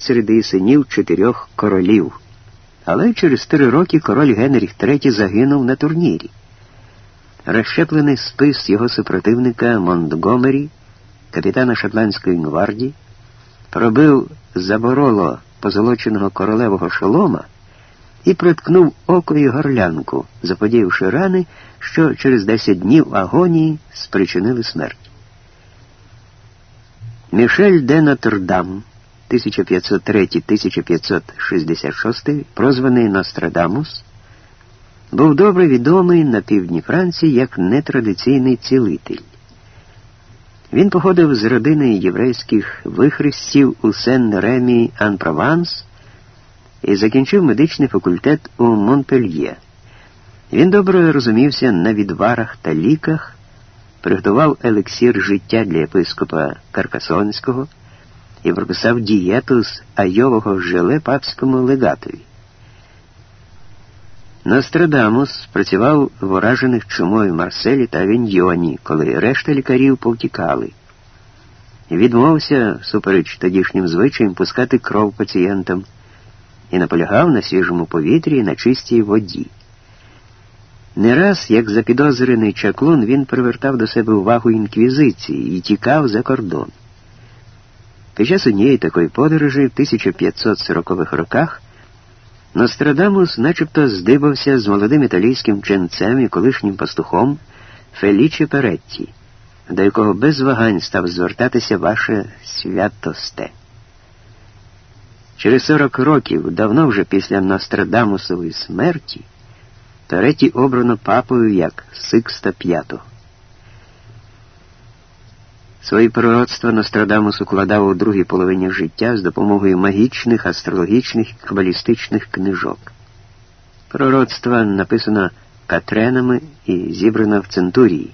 серед її синів чотирьох королів. Але через три роки король Генріх III загинув на турнірі. Розщеплений спис його супротивника Монтгомері, капітана Шотландської гвардії, пробив забороло позолоченого королевого шолома і приткнув око і горлянку, заподіявши рани, що через 10 днів агонії спричинили смерть. Мішель де Нотр-Дам 1503-1566, прозваний Нострадамус, був добре відомий на півдні Франції як нетрадиційний цілитель. Він походив з родини єврейських вихрестів у Сен-Ремі Ан-Прованс і закінчив медичний факультет у Монпельє. Він добре розумівся на відварах та ліках, приготував елексір життя для єпископа Каркасонського і прописав дієту з айового желе папському легатові. Нострадамус працював в уражених чумою Марселі та Авіньйоні, коли решта лікарів повтікали. Відмовився, супереч тодішнім звичаям, пускати кров пацієнтам і наполягав на свіжому повітрі і на чистій воді. Не раз, як запідозрений чаклун, він привертав до себе увагу інквізиції і тікав за кордон. Під час однієї такої подорожі в 1540-х роках Нострадамус начебто здибався з молодим італійським ченцем і колишнім пастухом Феліче Перетті, до якого без вагань став звертатися ваше святосте. Через 40 років, давно вже після Нострадамусової смерті, Перетті обрано папою як Сикста V. Свої пророцтва Нострадамус укладав у другій половині життя з допомогою магічних, астрологічних кабалістичних книжок. Пророцтва написано Катренами і зібрано в Центурії.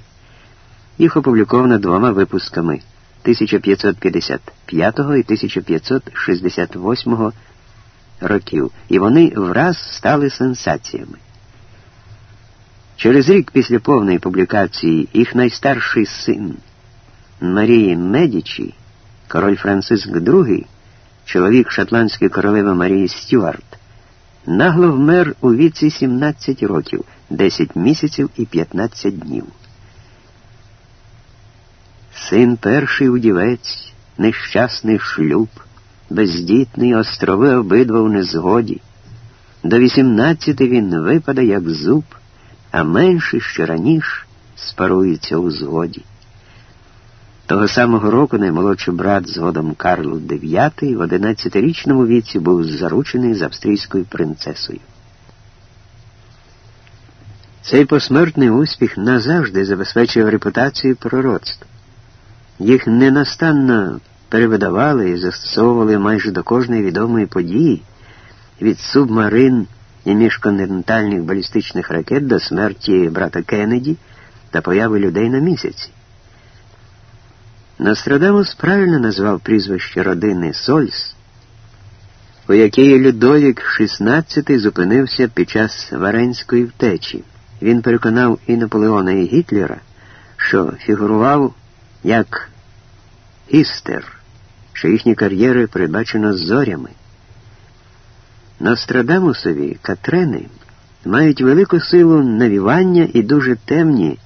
Їх опубліковано двома випусками 1555 і 1568 років, і вони враз стали сенсаціями. Через рік після повної публікації їх найстарший син. Марії Медічі, король Франциск II, чоловік шотландської королеви Марії Стюарт, нагло вмер у віці 17 років, 10 місяців і 15 днів. Син перший удівець, нещасний шлюб, бездітний острови обидва в незгоді. До 18 він випаде, як зуб, а менший ще раніше спарується у згоді. Того самого року наймолодший брат згодом Карло IX в 11-річному віці був заручений з австрійською принцесою. Цей посмертний успіх назавжди забезпечив репутацію пророцтв. Їх ненастанно перевидавали і застосовували майже до кожної відомої події від субмарин і міжконтинентальних балістичних ракет до смерті брата Кеннеді та появи людей на місяці. Нострадамус правильно назвав прізвище родини Сольс, у якій Людовік XVI зупинився під час Варенської втечі. Він переконав і Наполеона, і Гітлера, що фігурував як істер, що їхні кар'єри передбачено зорями. Нострадамусові Катрени мають велику силу навівання і дуже темні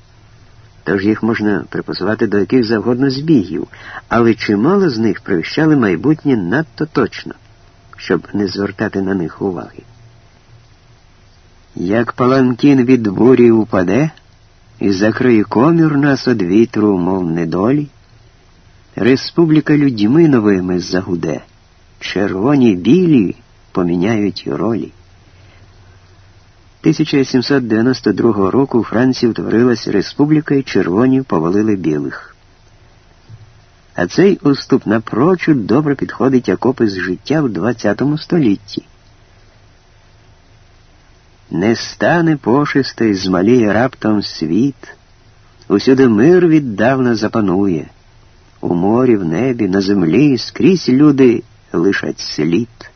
тож їх можна припасувати до яких завгодно збігів, але чимало з них провіщали майбутнє надто точно, щоб не звертати на них уваги. Як паланкін від бурі упаде і закриє комір нас од вітру, мов недолі, республіка людьми новими загуде, червоні білі поміняють ролі. 1792 року у Франції утворилась республіка і червоні повалили білих. А цей уступ напрочуд добре підходить як опис життя в ХХ столітті. Не стане пошисто і змаліє раптом світ, усюди мир віддавна запанує, у морі, в небі, на землі скрізь люди лишать слід,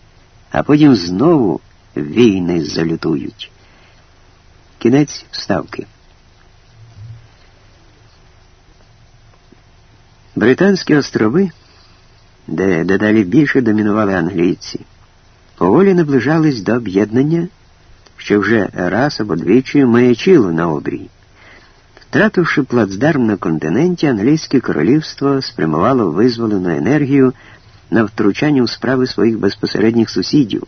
а потім знову війни залютують. Кінець вставки. Британські острови де дедалі більше домінували англійці, поволі наближались до об'єднання, що вже раз або двічі маячило на обрії. Втративши плацдарм на континенті, англійське королівство спрямувало визволену енергію на втручання у справи своїх безпосередніх сусідів,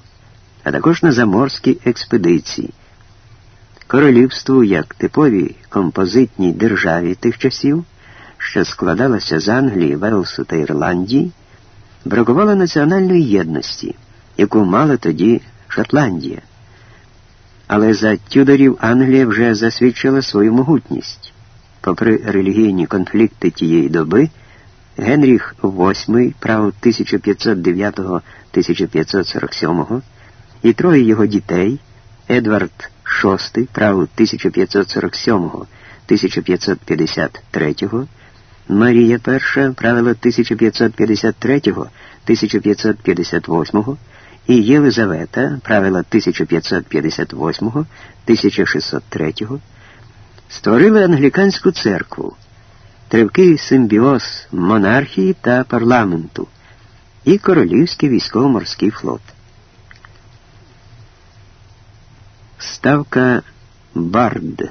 а також на заморські експедиції. Королівству, як типовій композитній державі тих часів, що складалася з Англії, Велсу та Ірландії, бракувало національної єдності, яку мала тоді Шотландія. Але за Тюдорів Англія вже засвідчила свою могутність. Попри релігійні конфлікти тієї доби, Генріх VIII, правил 1509-1547 і троє його дітей, Едвард VI, правил 1547-1553, Марія I, правила 1553-1558 і Єлизавета, правила 1558-1603, створили англіканську церкву тривкий симбіоз монархії та парламенту і Королівський військово-морський флот. Ставка Бард.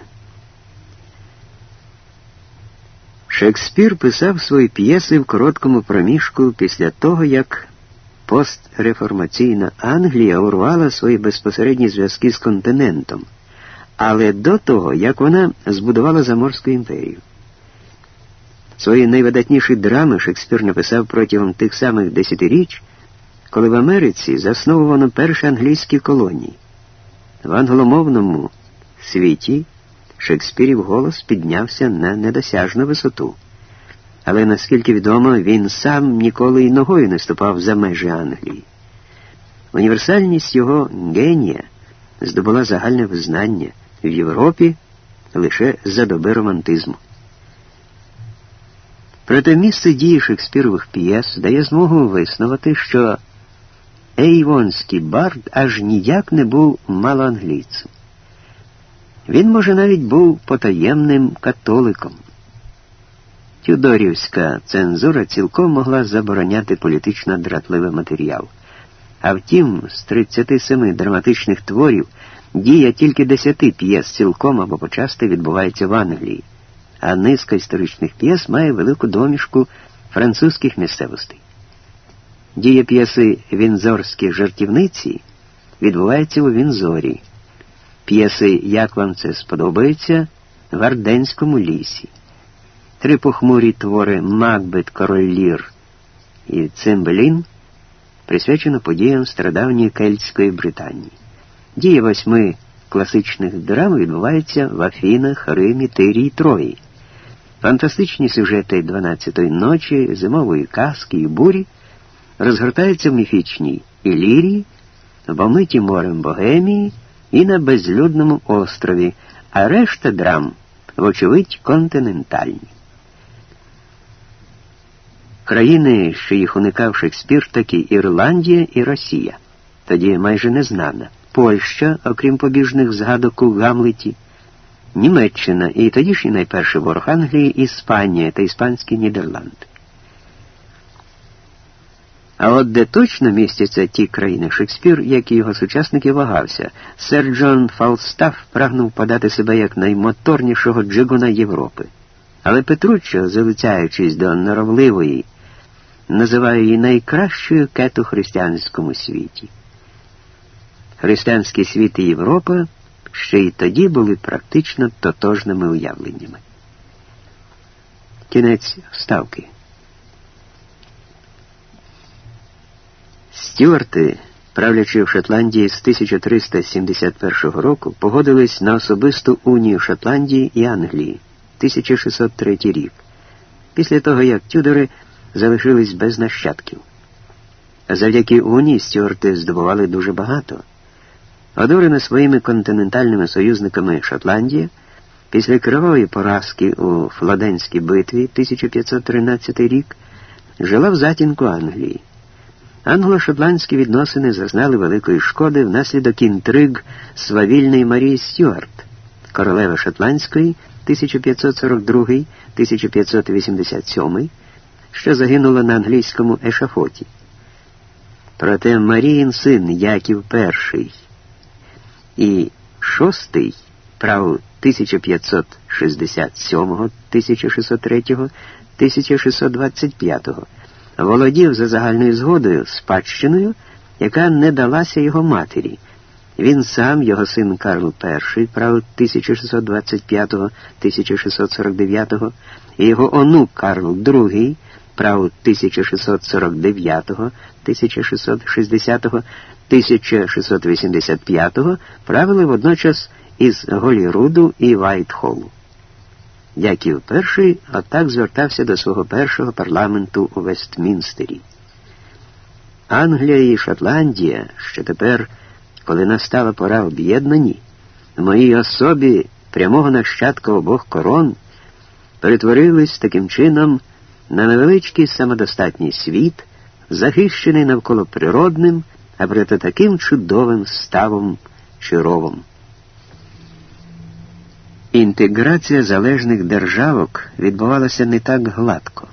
Шекспір писав свої п'єси в короткому проміжку після того, як постреформаційна Англія урвала свої безпосередні зв'язки з континентом, але до того, як вона збудувала Заморську імперію. Свої найвидатніші драми Шекспір написав протягом тих самих десятиріч, коли в Америці засновувано перші англійські колонії. В англомовному світі Шекспірів голос піднявся на недосяжну висоту. Але наскільки відомо, він сам ніколи й ногою не ступав за межі Англії. Універсальність його генія здобула загальне визнання в Європі лише за доби романтизму. Проте місце дії Шекспірових п'єс дає змогу виснувати, що Ейвонський бард аж ніяк не був малоанглійцем. Він, може, навіть був потаємним католиком. Тюдорівська цензура цілком могла забороняти політично дратливий матеріал. А втім, з 37 драматичних творів дія тільки 10 п'єс цілком або почасти відбувається в Англії а низка історичних п'єс має велику домішку французьких місцевостей. Дія п'єси Вінзорські жартівниці відбувається у Вінзорі. П'єси Як вам це сподобається в Арденському лісі. Три похмурі твори Макбет, Король Лір і Цимбелін присвячено подіям страдавньої Кельтської Британії. Дія восьми класичних драм відбувається в Афінах, Римі, Тирі і Трої. Фантастичні сюжети «12-ї ночі, зимової казки і бурі розгортаються в міфічній Ілірії, в омиті морем Богемії і на безлюдному острові, а решта драм, вочевидь, континентальні. Країни, що їх уникав Шекспір, такі Ірландія і Росія, тоді майже незнана, Польща, окрім побіжних згадок у Гамлеті. Німеччина і тодішній найперший ворог Англії Іспанія та Іспанські Нідерланди. А от де точно містяться ті країни Шекспір, як і його сучасники вагався, сер Джон Фалстаф прагнув подати себе як наймоторнішого джигуна Європи. Але Петруччо, залицяючись до норовливої, називає її найкращою кету християнському світі. Християнський світ і Європа ще й тоді були практично тотожними уявленнями. Кінець вставки. Стюарти, правлячи в Шотландії з 1371 року, погодились на особисту унію Шотландії і Англії 1603 рік, після того як Тюдори залишились без нащадків. Завдяки унії Стюарти здобували дуже багато. Одурена своїми континентальними союзниками Шотландія, після кривої поразки у Флоденській битві 1513 рік жила в затінку Англії. Англо-шотландські відносини зазнали великої шкоди внаслідок інтриг свавільної Марії Стюарт, королеви Шотландської 1542-1587, що загинула на англійському ешафоті. Проте Маріїн син Яків І і шостий прав 1567, 1603, 1625 володів за загальною згодою спадщиною, яка не далася його матері. Він сам, його син Карл І, правив 1625-1649, і його онук Карл II, прав 1649-1660, 1685 правили водночас із Голіруду і Вайтхолу. Яків І отак звертався до свого першого парламенту у Вестмінстері. Англія і Шотландія, що тепер, коли настала пора об'єднані, в моїй особі прямого нащадка обох корон перетворились таким чином на невеличкий самодостатній світ, захищений навколо природним, а проте таким чудовим ставом чи ровом. Інтеграція залежних державок відбувалася не так гладко.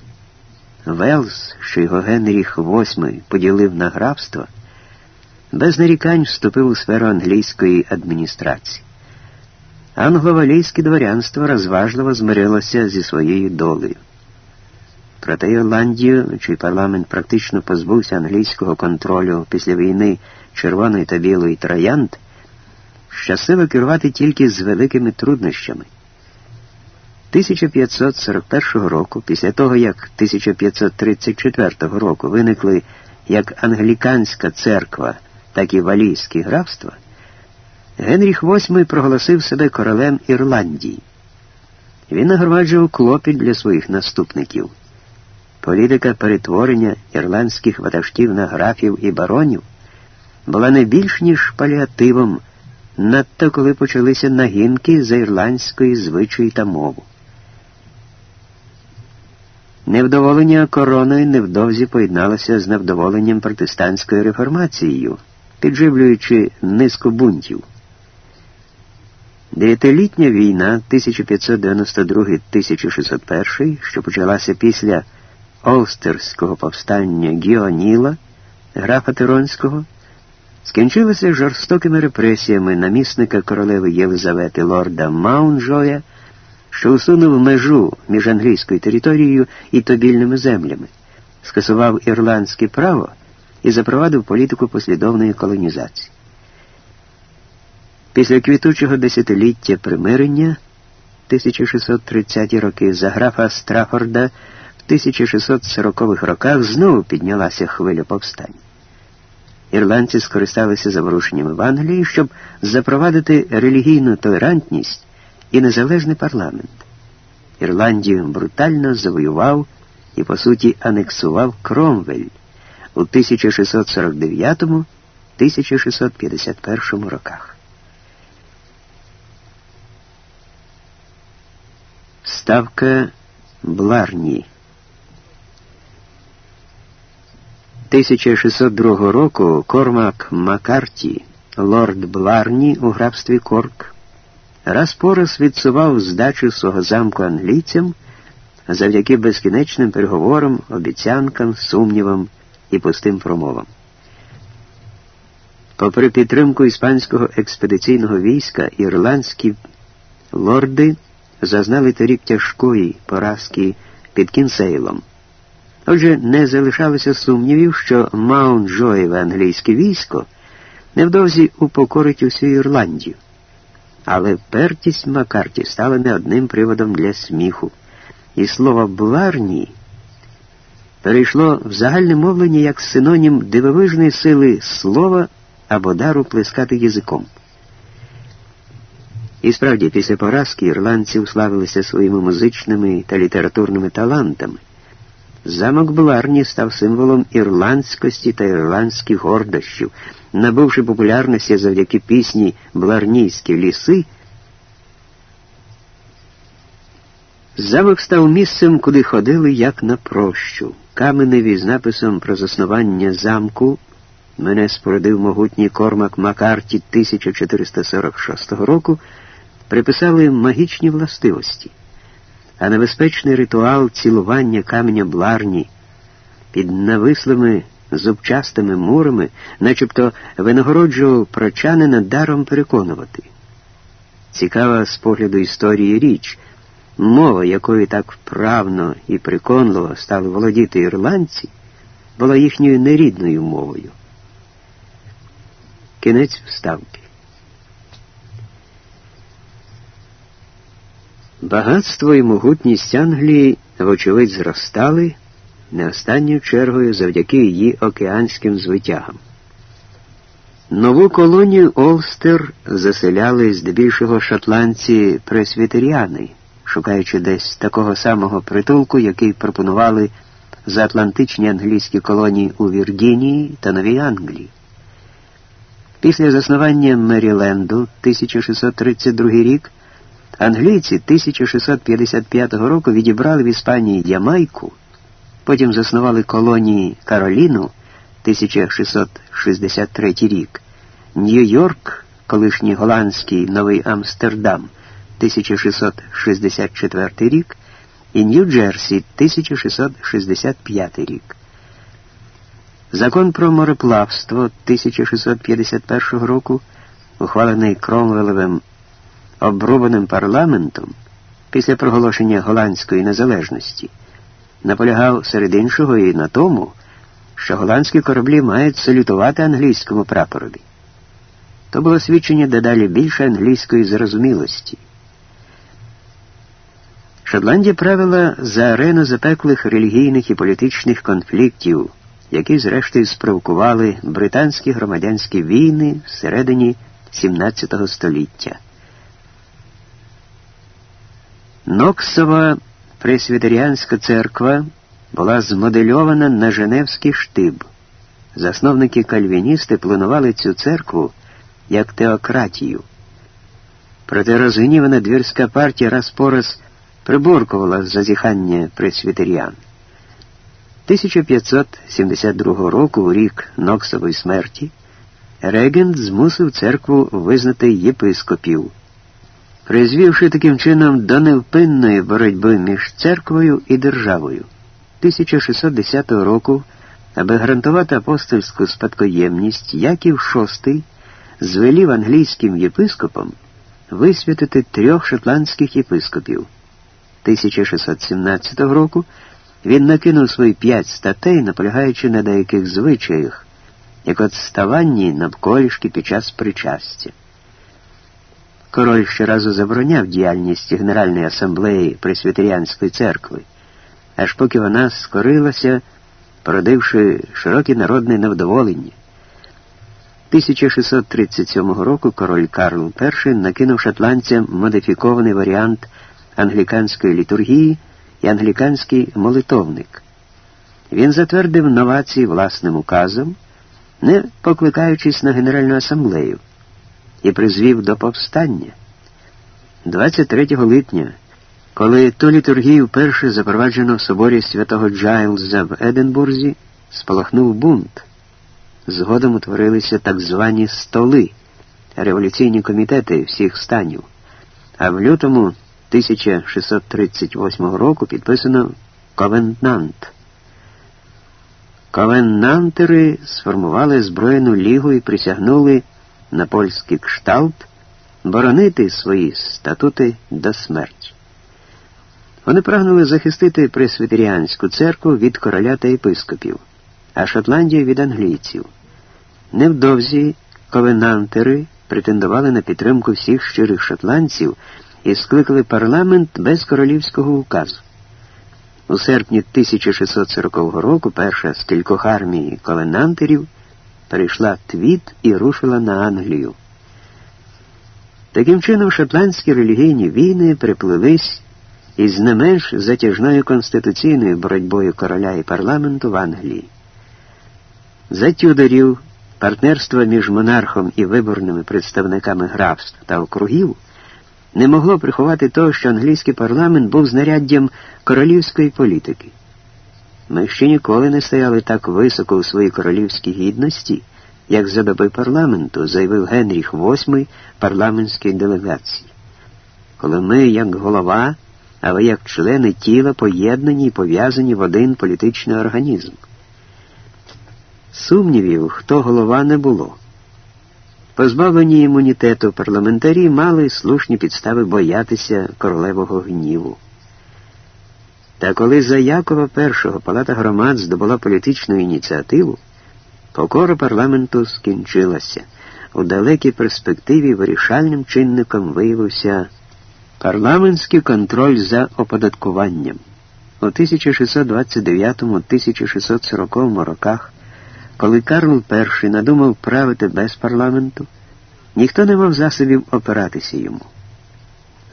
Велс, що його Генріх VIII поділив на графство, без нарікань вступив у сферу англійської адміністрації. Англо-валійське дворянство розважливо змирилося зі своєю долею. Проте Ірландію, чий парламент практично позбувся англійського контролю після війни червоної та білої троянд, щасливо керувати тільки з великими труднощами. 1541 року, після того, як 1534 року виникли як англіканська церква, так і валійські графства, Генріх VIII проголосив себе королем Ірландії. Він нагромаджував клопіт для своїх наступників. Політика перетворення ірландських ватажків на графів і баронів була не більш ніж паліативом надто коли почалися нагінки за ірландської звичаї та мову. Невдоволення короною невдовзі поєдналося з невдоволенням протестантською реформацією, підживлюючи низку бунтів. Дев'ятилітня війна 1592-1601, що почалася після Олстерського повстання Гіоніла, графа Тиронського, скінчилося жорстокими репресіями намісника королеви Єлизавети лорда Маунджоя, що усунув межу між англійською територією і тобільними землями, скасував ірландське право і запровадив політику послідовної колонізації. Після квітучого десятиліття примирення 1630 роки за графа Страфорда в 1640-х роках знову піднялася хвиля повстань ірландці скористалися заворушеннями в Англії, щоб запровадити релігійну толерантність і незалежний парламент. Ірландію брутально завоював і, по суті, анексував Кромвель у 1649-1651 роках. Ставка Бларні 1602 року Кормак Макарті, лорд Бларні у графстві Корк, раз по раз відсував здачу свого замку англійцям завдяки безкінечним переговорам, обіцянкам, сумнівам і пустим промовам. Попри підтримку іспанського експедиційного війська, ірландські лорди зазнали торік тяжкої поразки під Кінсейлом. Отже, не залишалося сумнівів, що Маунтджоєве англійське військо невдовзі упокорить усю Ірландію. Але впертість Макарті стала не одним приводом для сміху, і слово Бларні перейшло в загальне мовлення як синонім дивовижної сили слова або дару плескати язиком. І справді, після поразки ірландці уславилися своїми музичними та літературними талантами. Замок Бларні став символом ірландськості та ірландських гордощів, набувши популярності завдяки пісні Бларнійські ліси. Замок став місцем, куди ходили як на прощу. Каменеві з написом про заснування замку мене спородив могутній кормак Макарті 1446 року, приписали магічні властивості а небезпечний ритуал цілування каменя бларні під навислими зубчастими мурами, начебто винагороджував прочанина даром переконувати. Цікава з погляду історії річ, мова, якою так вправно і приконливо стали володіти ірландці, була їхньою нерідною мовою. Кінець вставки. Багатство і могутність Англії, вочевидь, зростали не останньою чергою завдяки її океанським звитягам. Нову колонію Олстер заселяли здебільшого шотландці пресвітеріани, шукаючи десь такого самого притулку, який пропонували заатлантичні англійські колонії у Віргінії та Новій Англії. Після заснування Меріленду 1632 рік англійці 1655 року відібрали в Іспанії Ямайку, потім заснували колонії Кароліну 1663 рік, Нью-Йорк, колишній голландський Новий Амстердам 1664 рік і Нью-Джерсі 1665 рік. Закон про мореплавство 1651 року, ухвалений Кромвелевим обрубаним парламентом після проголошення голландської незалежності, наполягав серед іншого і на тому, що голландські кораблі мають салютувати англійському прапорові. То було свідчення дедалі більше англійської зрозумілості. Шотландія правила за арену запеклих релігійних і політичних конфліктів які зрештою спровокували британські громадянські війни всередині XVII століття. Ноксова пресвітеріанська церква була змодельована на Женевський штиб. Засновники кальвіністи планували цю церкву як теократію. Проте розгнівана двірська партія раз по раз приборкувала зазіхання пресвітеріан. 1572 року, у рік Ноксової смерті, регент змусив церкву визнати єпископів, призвівши таким чином до невпинної боротьби між церквою і державою. 1610 року, аби гарантувати апостольську спадкоємність, Яків VI звелів англійським єпископам висвятити трьох шотландських єпископів. 1617 року він накинув свої п'ять статей, наполягаючи на деяких звичаях, як от ставанні навколішки під час причастя. Король щоразу забороняв діяльність Генеральної асамблеї Пресвітеріанської церкви, аж поки вона скорилася, породивши широке народне невдоволення. 1637 року король Карл І накинув шотландцям модифікований варіант англіканської літургії і англіканський молитовник. Він затвердив новації власним указом, не покликаючись на Генеральну асамблею, і призвів до повстання. 23 липня, коли ту літургію вперше запроваджено в соборі святого Джайлза в Единбурзі, спалахнув бунт. Згодом утворилися так звані столи, революційні комітети всіх станів, а в лютому 1638 року підписано Ковеннант. Ковеннантери сформували збройну лігу і присягнули на польський кшталт боронити свої статути до смерті. Вони прагнули захистити пресвітеріанську церкву від короля та єпископів, а Шотландію від англійців. Невдовзі ковенантери претендували на підтримку всіх щирих шотландців і скликали парламент без королівського указу. У серпні 1640 року перша з кількох армій ковенантерів перейшла Твіт і рушила на Англію. Таким чином, шотландські релігійні війни приплились із не менш затяжною конституційною боротьбою короля і парламенту в Англії. За Тюдорів партнерство між монархом і виборними представниками графств та округів не могло приховати того, що англійський парламент був знаряддям королівської політики. Ми ще ніколи не стояли так високо у своїй королівській гідності, як за доби парламенту, заявив Генріх VIII парламентській делегації. Коли ми, як голова, але як члени тіла поєднані і пов'язані в один політичний організм. Сумнівів, хто голова не було. Позбавлені імунітету парламентарі мали слушні підстави боятися королевого гніву. Та коли за Якова І Палата громад здобула політичну ініціативу, покора парламенту скінчилася. У далекій перспективі вирішальним чинником виявився парламентський контроль за оподаткуванням. У 1629-1640 роках, коли Карл І надумав правити без парламенту, ніхто не мав засобів опиратися йому.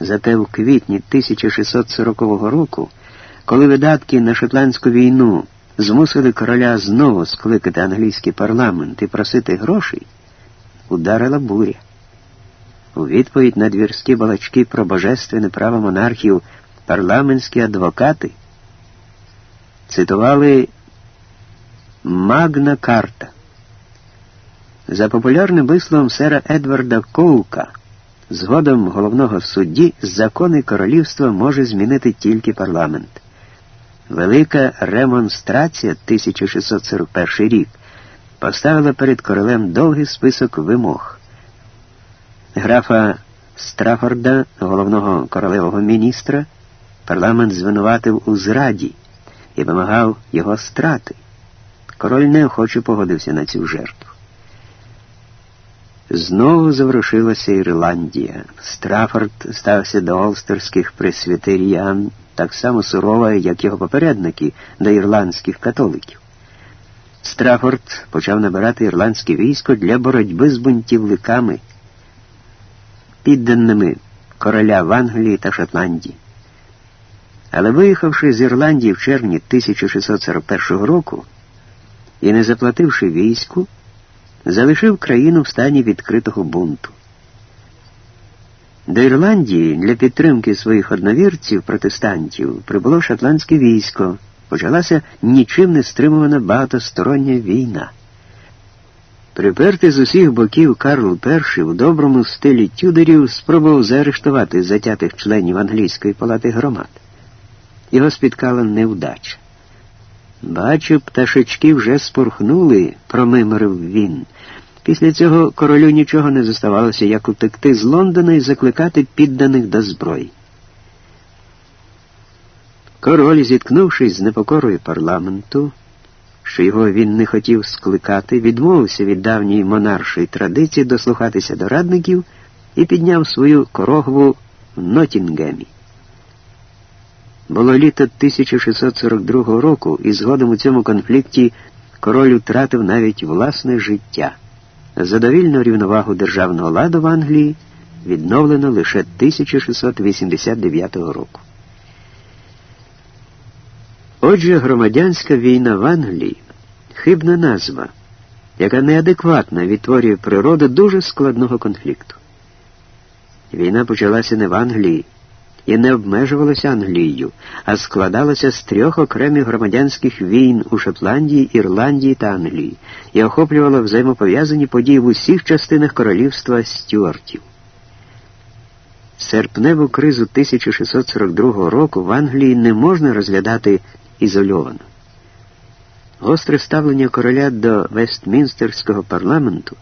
Зате в квітні 1640 року коли видатки на шотландську війну змусили короля знову скликати англійський парламент і просити грошей, ударила буря. У відповідь на двірські балачки про божественне право монархів парламентські адвокати цитували Магна Карта. За популярним висловом сера Едварда Коука, згодом головного судді, закони королівства може змінити тільки парламент. Велика ремонстрація 1641 рік поставила перед королем довгий список вимог. Графа Страфорда, головного королевого міністра, парламент звинуватив у зраді і вимагав його страти. Король неохоче погодився на цю жертву. Знову заворушилася Ірландія. Страфорд стався до олстерських пресвітеріян так само сурова, як його попередники до ірландських католиків. Страфорд почав набирати ірландське військо для боротьби з бунтівниками, підданими короля в Англії та Шотландії. Але виїхавши з Ірландії в червні 1641 року і не заплативши війську, залишив країну в стані відкритого бунту. До Ірландії для підтримки своїх одновірців протестантів прибуло шотландське військо. Почалася нічим не стримувана багатостороння війна. Припертий з усіх боків Карл І у доброму стилі тюдерів спробував заарештувати затятих членів англійської палати громад. Його спіткала невдача. Бачу, пташечки вже спорхнули, промиморив він. Після цього королю нічого не зоставалося, як утекти з Лондона і закликати підданих до зброї. Король, зіткнувшись з непокорою парламенту, що його він не хотів скликати, відмовився від давньої монаршої традиції дослухатися до радників і підняв свою корогву в Нотінгемі. Було літо 1642 року, і згодом у цьому конфлікті король втратив навіть власне життя. Задовільну рівновагу державного ладу в Англії відновлено лише 1689 року. Отже, громадянська війна в Англії хибна назва, яка неадекватно відтворює природу дуже складного конфлікту. Війна почалася не в Англії і не обмежувалася Англією, а складалася з трьох окремих громадянських війн у Шотландії, Ірландії та Англії і охоплювала взаємопов'язані події в усіх частинах королівства Стюартів. Серпневу кризу 1642 року в Англії не можна розглядати ізольовано. Гостре ставлення короля до Вестмінстерського парламенту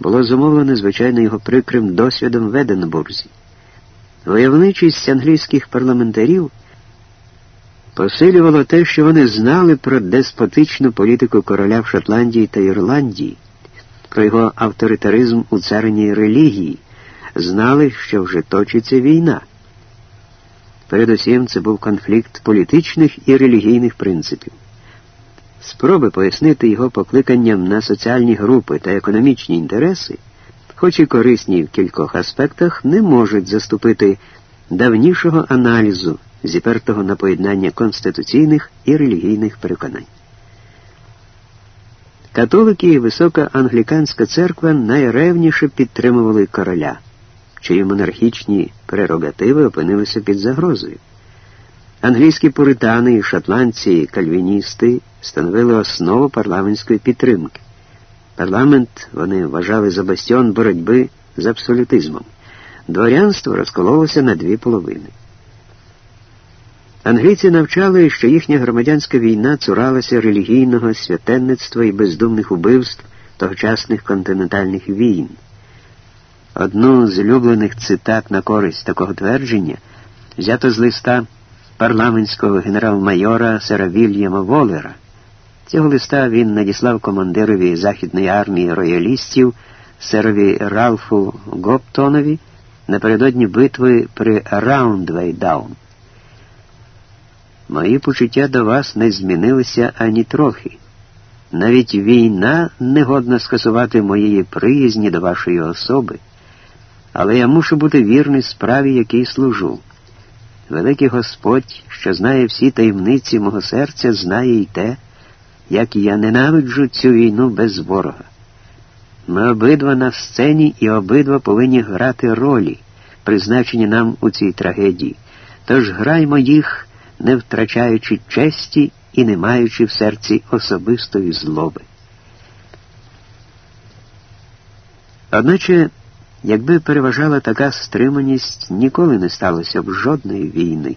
було зумовлено, звичайно, його прикрим досвідом в Единбурзі. Войовничість англійських парламентарів посилювало те, що вони знали про деспотичну політику короля в Шотландії та Ірландії, про його авторитаризм у царині релігії, знали, що вже точиться війна. Передусім, це був конфлікт політичних і релігійних принципів. Спроби пояснити його покликанням на соціальні групи та економічні інтереси хоч і корисні в кількох аспектах, не можуть заступити давнішого аналізу, зіпертого на поєднання конституційних і релігійних переконань. Католики і висока англіканська церква найревніше підтримували короля, чиї монархічні прерогативи опинилися під загрозою. Англійські пуритани шотландці і кальвіністи становили основу парламентської підтримки. Парламент вони вважали за бастіон боротьби з абсолютизмом. Дворянство розкололося на дві половини. Англійці навчали, що їхня громадянська війна цуралася релігійного святенництва і бездумних убивств тогочасних континентальних війн. Одну з улюблених цитат на користь такого твердження взято з листа парламентського генерал-майора сера Вільяма Волера. Цього листа він надіслав командирові Західної армії роялістів серові Ралфу Гоптонові напередодні битви при Раундвейдаун. Мої почуття до вас не змінилися ані трохи. Навіть війна не годна скасувати моєї приязні до вашої особи, але я мушу бути вірний справі, якій служу. Великий Господь, що знає всі таємниці мого серця, знає й те, як я ненавиджу цю війну без ворога. Ми обидва на сцені і обидва повинні грати ролі, призначені нам у цій трагедії. Тож граймо їх, не втрачаючи честі і не маючи в серці особистої злоби. Одначе, якби переважала така стриманість, ніколи не сталося б жодної війни.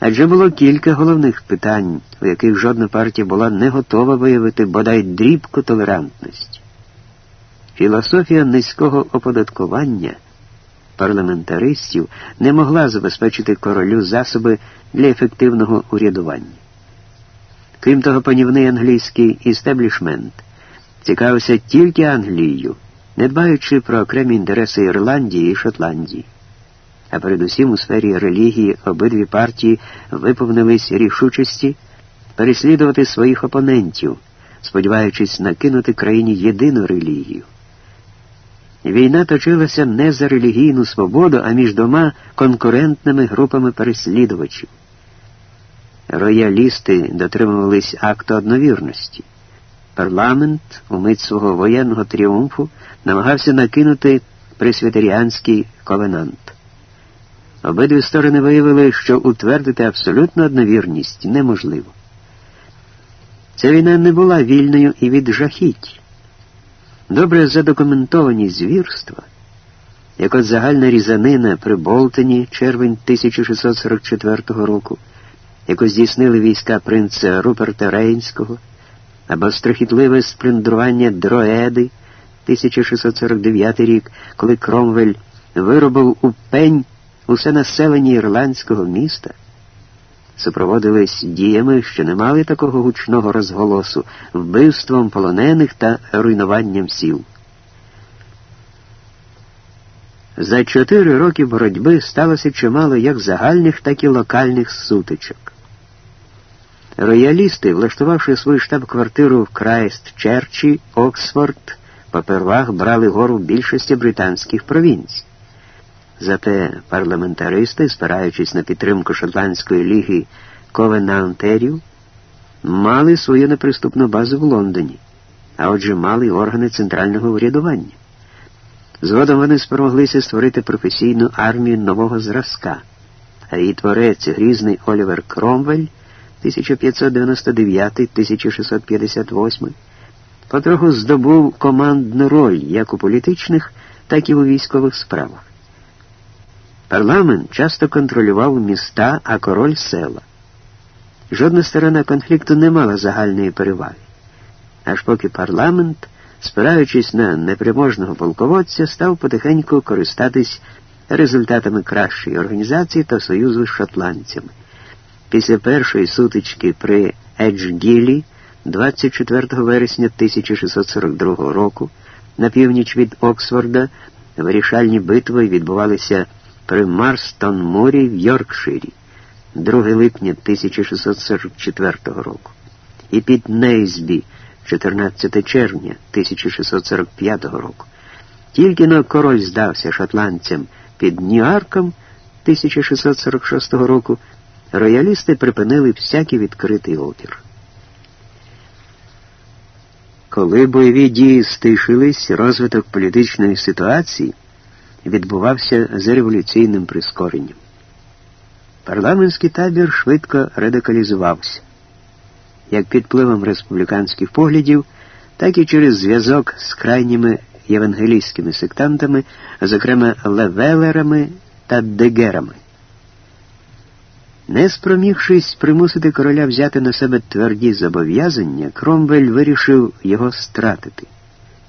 Адже було кілька головних питань, у яких жодна партія була не готова виявити бодай дрібку толерантності. Філософія низького оподаткування парламентаристів не могла забезпечити королю засоби для ефективного урядування. Крім того, панівний англійський істеблішмент цікавився тільки Англією, не дбаючи про окремі інтереси Ірландії і Шотландії. А передусім у сфері релігії обидві партії виповнились рішучості переслідувати своїх опонентів, сподіваючись накинути країні єдину релігію. Війна точилася не за релігійну свободу, а між двома конкурентними групами переслідувачів. Роялісти дотримувались акту одновірності. Парламент у мить свого воєнного тріумфу намагався накинути пресвітеріанський ковенант. Обидві сторони виявили, що утвердити абсолютну одновірність неможливо. Ця війна не була вільною і від жахіть. Добре задокументовані звірства, як от загальна різанина при Болтоні червень 1644 року, яку здійснили війська принца Руперта Рейнського, або страхітливе сплюндрування Дроеди 1649 рік, коли Кромвель виробив у пень усе населення ірландського міста супроводились діями, що не мали такого гучного розголосу, вбивством полонених та руйнуванням сіл. За чотири роки боротьби сталося чимало як загальних, так і локальних сутичок. Роялісти, влаштувавши свою штаб-квартиру в Крайст-Черчі, Оксфорд, попервах брали гору більшості британських провінцій. Зате парламентаристи, спираючись на підтримку Шотландської ліги Ковенаунтерів, мали свою неприступну базу в Лондоні, а отже мали органи центрального врядування. Згодом вони спромоглися створити професійну армію нового зразка, а її творець грізний Олівер Кромвель 1599-1658 потроху здобув командну роль як у політичних, так і у військових справах. Парламент часто контролював міста, а король села. Жодна сторона конфлікту не мала загальної переваги. Аж поки парламент, спираючись на неприможного полководця, став потихеньку користатись результатами кращої організації та союзу з шотландцями. Після першої сутички при Еджгілі 24 вересня 1642 року на північ від Оксфорда вирішальні битви відбувалися при Марстон-морі в Йоркширі 2 липня 1644 року і під Нейзбі 14 червня 1645 року. Тільки но король здався шотландцям під Ньюарком 1646 року, роялісти припинили всякий відкритий опір. Коли бойові дії стишились, розвиток політичної ситуації відбувався з революційним прискоренням. Парламентський табір швидко радикалізувався, як під впливом республіканських поглядів, так і через зв'язок з крайніми євангелійськими сектантами, зокрема левелерами та дегерами. Не спромігшись примусити короля взяти на себе тверді зобов'язання, Кромвель вирішив його стратити.